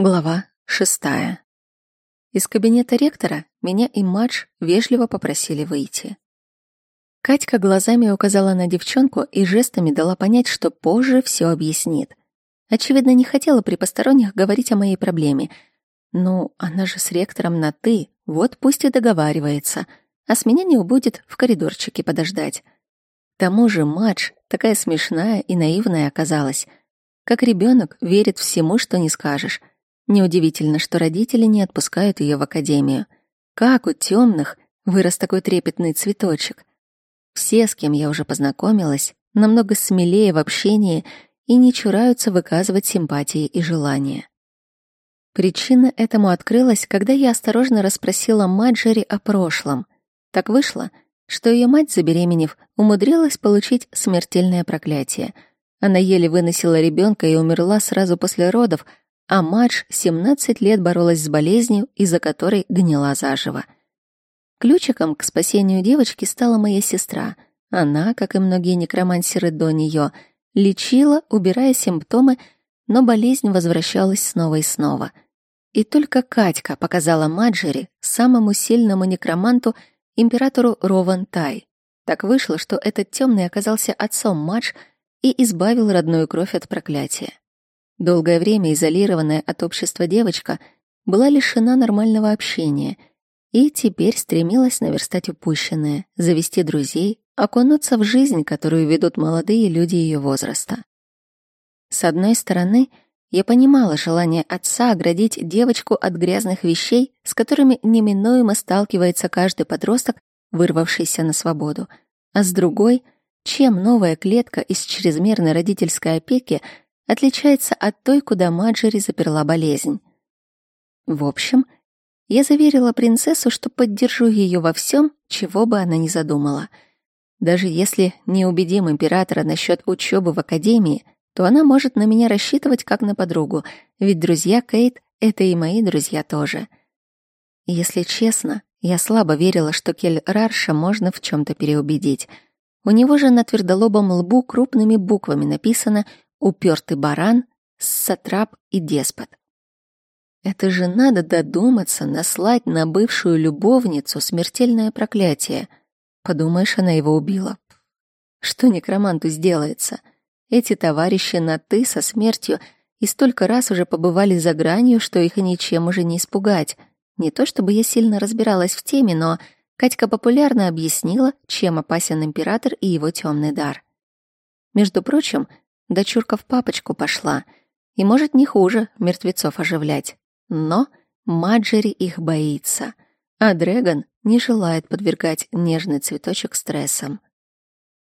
Глава шестая. Из кабинета ректора меня и Мадж вежливо попросили выйти. Катька глазами указала на девчонку и жестами дала понять, что позже все объяснит. Очевидно, не хотела при посторонних говорить о моей проблеме. Ну, она же с ректором на «ты», вот пусть и договаривается, а с меня не убудет в коридорчике подождать. К тому же Мадж такая смешная и наивная оказалась. Как ребенок верит всему, что не скажешь — Неудивительно, что родители не отпускают ее в академию. Как у темных вырос такой трепетный цветочек. Все, с кем я уже познакомилась, намного смелее в общении и не чураются выказывать симпатии и желания. Причина этому открылась, когда я осторожно расспросила Маджери о прошлом. Так вышло, что ее мать, забеременев, умудрилась получить смертельное проклятие. Она еле выносила ребенка и умерла сразу после родов, а Мадж 17 лет боролась с болезнью, из-за которой гнила заживо. Ключиком к спасению девочки стала моя сестра. Она, как и многие некромансеры до нее, лечила, убирая симптомы, но болезнь возвращалась снова и снова. И только Катька показала Маджери, самому сильному некроманту, императору Рован Тай. Так вышло, что этот темный оказался отцом Мадж и избавил родную кровь от проклятия. Долгое время изолированная от общества девочка была лишена нормального общения и теперь стремилась наверстать упущенное, завести друзей, окунуться в жизнь, которую ведут молодые люди ее возраста. С одной стороны, я понимала желание отца оградить девочку от грязных вещей, с которыми неминуемо сталкивается каждый подросток, вырвавшийся на свободу. А с другой, чем новая клетка из чрезмерной родительской опеки отличается от той, куда Маджери заперла болезнь. В общем, я заверила принцессу, что поддержу ее во всем, чего бы она ни задумала. Даже если не убедим императора насчет учебы в академии, то она может на меня рассчитывать как на подругу, ведь друзья Кейт — это и мои друзья тоже. Если честно, я слабо верила, что Кель Рарша можно в чем то переубедить. У него же на твердолобом лбу крупными буквами написано упертый баран, сатрап и деспот. Это же надо додуматься наслать на бывшую любовницу смертельное проклятие. Подумаешь, она его убила. Что некроманту сделается? Эти товарищи на «ты» со смертью и столько раз уже побывали за гранью, что их ничем уже не испугать. Не то чтобы я сильно разбиралась в теме, но Катька популярно объяснила, чем опасен император и его темный дар. Между прочим, Дочурка в папочку пошла. И, может, не хуже мертвецов оживлять. Но Маджери их боится. А Дрэгон не желает подвергать нежный цветочек стрессам.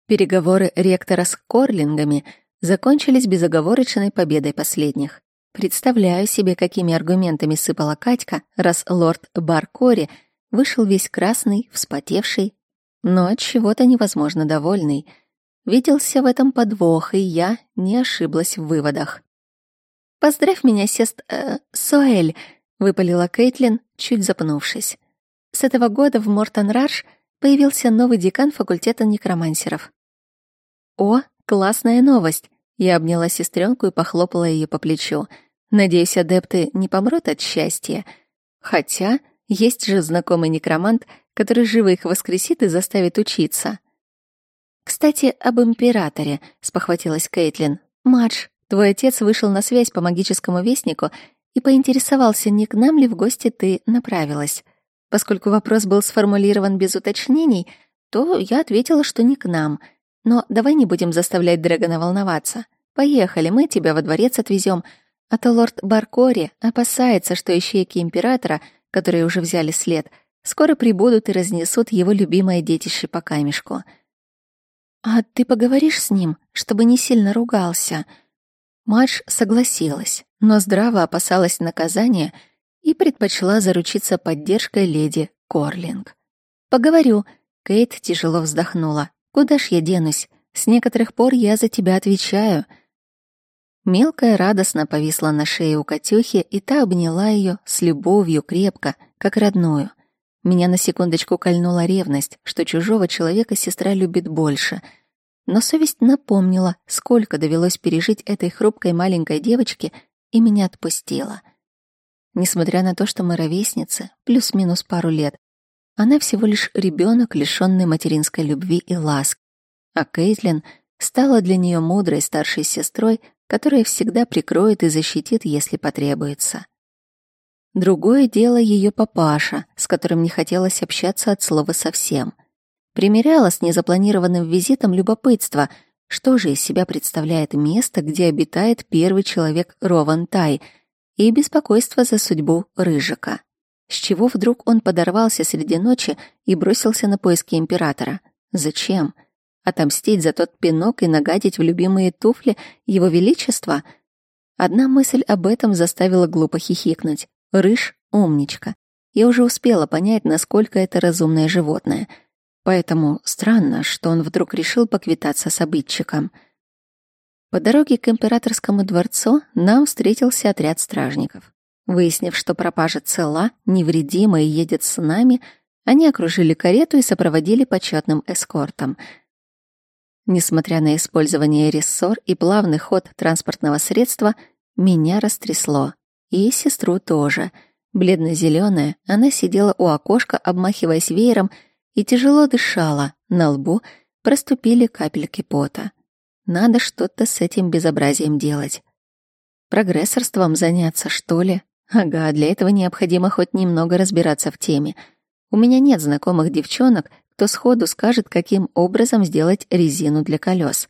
Переговоры ректора с Корлингами закончились безоговорочной победой последних. Представляю себе, какими аргументами сыпала Катька, раз лорд Баркори вышел весь красный, вспотевший, но от чего-то невозможно довольный — Виделся в этом подвох, и я не ошиблась в выводах. «Поздравь меня, сест... Э, Суэль», — выпалила Кейтлин, чуть запнувшись. С этого года в Мортон-Раш появился новый декан факультета некромансеров. «О, классная новость!» Я обняла сестренку и похлопала ее по плечу. «Надеюсь, адепты не помрут от счастья. Хотя есть же знакомый некромант, который живо их воскресит и заставит учиться». «Кстати, об императоре», — спохватилась Кейтлин. «Мадж, твой отец вышел на связь по магическому вестнику и поинтересовался, не к нам ли в гости ты направилась. Поскольку вопрос был сформулирован без уточнений, то я ответила, что не к нам. Но давай не будем заставлять Дрэгона волноваться. Поехали, мы тебя во дворец отвезем. А то лорд Баркори опасается, что ищейки императора, которые уже взяли след, скоро прибудут и разнесут его любимое детище по камешку». «А ты поговоришь с ним, чтобы не сильно ругался?» Мадж согласилась, но здраво опасалась наказания и предпочла заручиться поддержкой леди Корлинг. «Поговорю», — Кейт тяжело вздохнула. «Куда ж я денусь? С некоторых пор я за тебя отвечаю». Мелкая радостно повисла на шее у Катюхи, и та обняла ее с любовью крепко, как родную. Меня на секундочку кольнула ревность, что чужого человека сестра любит больше. Но совесть напомнила, сколько довелось пережить этой хрупкой маленькой девочке, и меня отпустила. Несмотря на то, что мы ровесницы, плюс-минус пару лет, она всего лишь ребенок, лишённый материнской любви и ласк. А Кейтлин стала для нее мудрой старшей сестрой, которая всегда прикроет и защитит, если потребуется. Другое дело ее папаша, с которым не хотелось общаться от слова совсем. Примеряла с незапланированным визитом любопытство, что же из себя представляет место, где обитает первый человек Рован Тай, и беспокойство за судьбу Рыжика. С чего вдруг он подорвался среди ночи и бросился на поиски императора? Зачем? Отомстить за тот пинок и нагадить в любимые туфли его величества? Одна мысль об этом заставила глупо хихикнуть. Рыж — умничка. Я уже успела понять, насколько это разумное животное. Поэтому странно, что он вдруг решил поквитаться с обидчиком. По дороге к императорскому дворцу нам встретился отряд стражников. Выяснив, что пропажа цела, невредима и едет с нами, они окружили карету и сопроводили почетным эскортом. Несмотря на использование рессор и плавный ход транспортного средства, меня растрясло. И сестру тоже. Бледно-зеленая, она сидела у окошка, обмахиваясь веером, и тяжело дышала. На лбу проступили капельки пота. Надо что-то с этим безобразием делать. Прогрессорством заняться, что ли? Ага, для этого необходимо хоть немного разбираться в теме. У меня нет знакомых девчонок, кто сходу скажет, каким образом сделать резину для колес.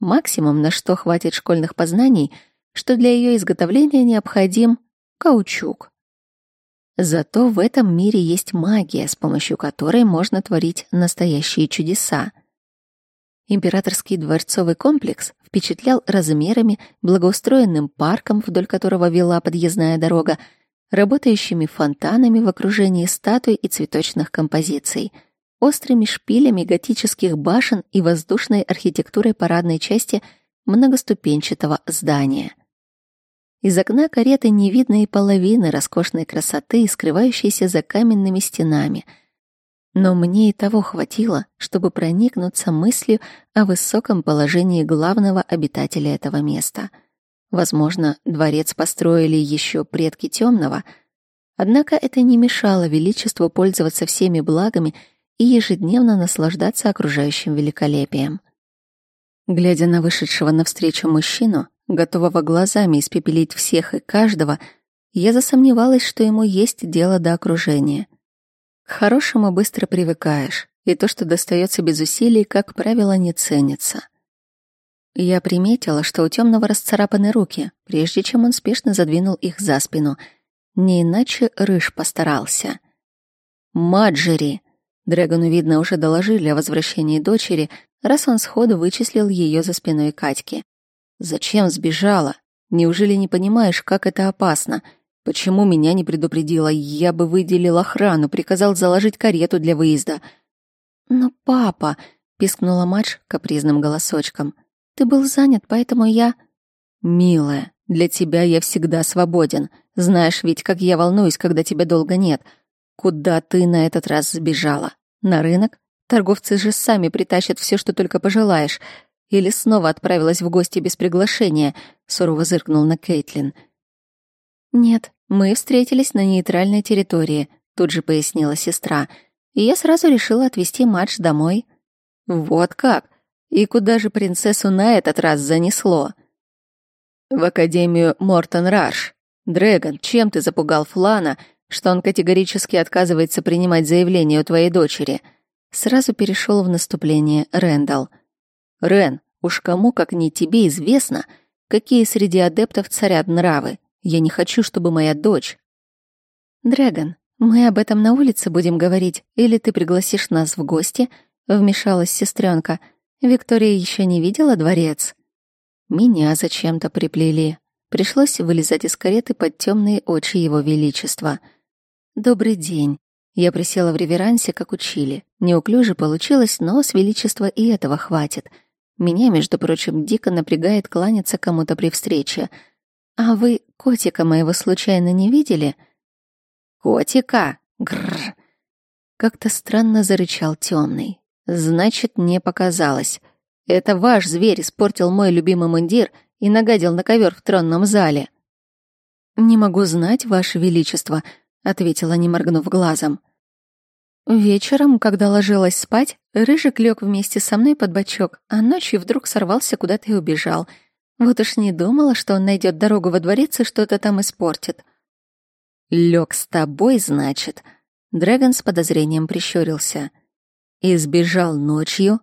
Максимум, на что хватит школьных познаний, что для ее изготовления необходим каучук. Зато в этом мире есть магия, с помощью которой можно творить настоящие чудеса. Императорский дворцовый комплекс впечатлял размерами, благоустроенным парком, вдоль которого вела подъездная дорога, работающими фонтанами в окружении статуй и цветочных композиций, острыми шпилями готических башен и воздушной архитектурой парадной части многоступенчатого здания. Из окна кареты не видно и половины роскошной красоты, скрывающейся за каменными стенами — но мне и того хватило, чтобы проникнуться мыслью о высоком положении главного обитателя этого места. Возможно, дворец построили еще предки Темного, однако это не мешало величеству пользоваться всеми благами и ежедневно наслаждаться окружающим великолепием. Глядя на вышедшего навстречу мужчину, готового глазами испепелить всех и каждого, я засомневалась, что ему есть дело до окружения — к хорошему быстро привыкаешь, и то, что достается без усилий, как правило, не ценится. Я приметила, что у темного расцарапаны руки, прежде чем он спешно задвинул их за спину. Не иначе Рыж постарался. «Маджери!» Дрэгону, видно, уже доложили о возвращении дочери, раз он сходу вычислил ее за спиной Катьки. «Зачем сбежала? Неужели не понимаешь, как это опасно?» Почему меня не предупредила? Я бы выделил охрану, приказал заложить карету для выезда. Но папа, пискнула мать капризным голосочком. Ты был занят, поэтому я Милая, для тебя я всегда свободен. Знаешь ведь, как я волнуюсь, когда тебя долго нет. Куда ты на этот раз сбежала? На рынок? Торговцы же сами притащат все, что только пожелаешь. Или снова отправилась в гости без приглашения? Сурово зыркнул на Кейтлин. «Нет, мы встретились на нейтральной территории», — тут же пояснила сестра. «И я сразу решила отвезти Мадж домой». «Вот как? И куда же принцессу на этот раз занесло?» «В Академию Мортон Раш. Дрэгон, чем ты запугал Флана, что он категорически отказывается принимать заявление у твоей дочери?» Сразу перешел в наступление Рэндалл. «Рен, уж кому, как не тебе, известно, какие среди адептов царят нравы. Я не хочу, чтобы моя дочь... Дрэгон, мы об этом на улице будем говорить, или ты пригласишь нас в гости? Вмешалась сестренка. Виктория еще не видела дворец. Меня зачем-то приплели. Пришлось вылезать из кареты под темные очи его величества. Добрый день. Я присела в реверансе, как учили. Неуклюже получилось, но с величества и этого хватит. Меня, между прочим, дико напрягает кланяться кому-то при встрече — «А вы котика моего случайно не видели?» «Котика? Гррр!» Как-то странно зарычал темный. «Значит, не показалось. Это ваш зверь испортил мой любимый мундир и нагадил на ковер в тронном зале». «Не могу знать, Ваше Величество», — ответила, не моргнув глазом. Вечером, когда ложилась спать, Рыжик лег вместе со мной под бочок, а ночью вдруг сорвался куда-то и убежал. Вот уж не думала, что он найдет дорогу во дворец и что-то там испортит. Лег с тобой, значит?» Дрэгон с подозрением прищурился. «И сбежал ночью?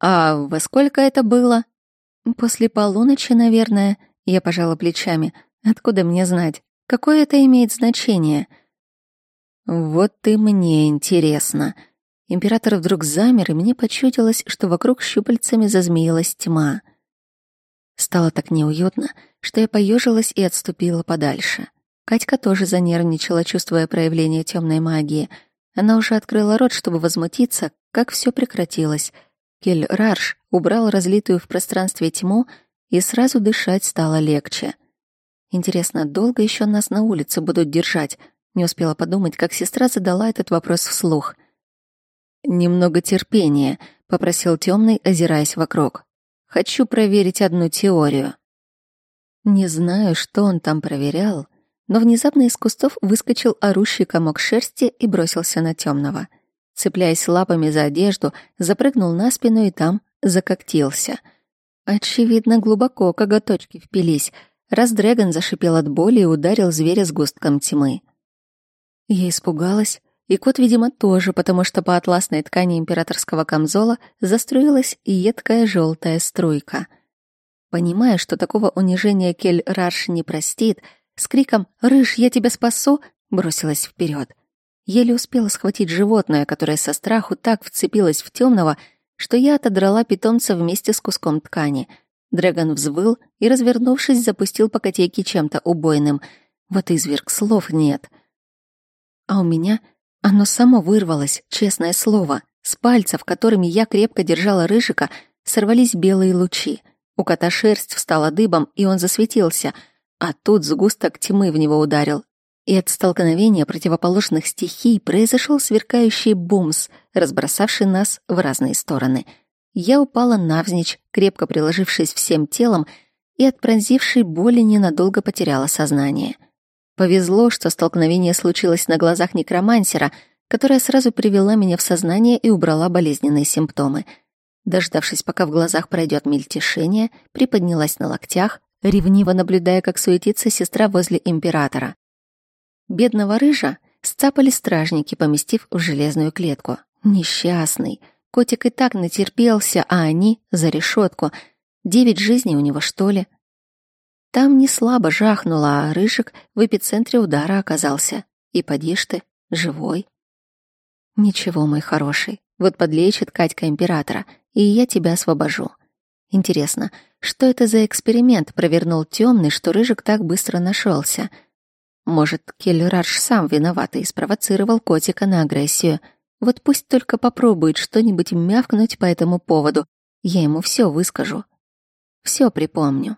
А во сколько это было?» «После полуночи, наверное», — я пожала плечами. «Откуда мне знать? Какое это имеет значение?» «Вот и мне интересно». Император вдруг замер, и мне почудилось, что вокруг щупальцами зазмеилась тьма. Стало так неуютно, что я поежилась и отступила подальше. Катька тоже занервничала, чувствуя проявление темной магии. Она уже открыла рот, чтобы возмутиться, как все прекратилось. Кель Рарш убрал разлитую в пространстве тьму, и сразу дышать стало легче. Интересно, долго еще нас на улице будут держать? Не успела подумать, как сестра задала этот вопрос вслух. «Немного терпения», — попросил темный, озираясь вокруг. «Хочу проверить одну теорию». Не знаю, что он там проверял, но внезапно из кустов выскочил орущий комок шерсти и бросился на темного. Цепляясь лапами за одежду, запрыгнул на спину и там закоктился. Очевидно, глубоко коготочки впились, раз Дрэгон зашипел от боли и ударил зверя с густком тьмы. Я испугалась, и кот, видимо, тоже, потому что по атласной ткани императорского камзола заструилась едкая желтая струйка. Понимая, что такого унижения Кель Рарш не простит, с криком «Рыж, я тебя спасу!» бросилась вперед. Еле успела схватить животное, которое со страху так вцепилось в темного, что я отодрала питомца вместе с куском ткани. Дрэгон взвыл и, развернувшись, запустил по котейке чем-то убойным. Вот изверг, слов нет. А у меня оно само вырвалось, честное слово. С пальцев, которыми я крепко держала рыжика, сорвались белые лучи. У кота шерсть встала дыбом, и он засветился, а тут сгусток тьмы в него ударил. И от столкновения противоположных стихий произошел сверкающий бумс, разбросавший нас в разные стороны. Я упала навзничь, крепко приложившись всем телом, и от пронзившей боли ненадолго потеряла сознание — Повезло, что столкновение случилось на глазах некромансера, которая сразу привела меня в сознание и убрала болезненные симптомы. Дождавшись, пока в глазах пройдет мельтешение, приподнялась на локтях, ревниво наблюдая, как суетится сестра возле императора. Бедного рыжа сцапали стражники, поместив в железную клетку. Несчастный. Котик и так натерпелся, а они — за решетку. Девять жизней у него, что ли? Там не слабо жахнуло, а Рыжик в эпицентре удара оказался. И поди ты, живой. Ничего, мой хороший, вот подлечит Катька императора, и я тебя освобожу. Интересно, что это за эксперимент провернул темный, что Рыжик так быстро нашелся? Может, Келлерарш сам виноват и спровоцировал котика на агрессию. Вот пусть только попробует что-нибудь мявкнуть по этому поводу. Я ему все выскажу. Все припомню.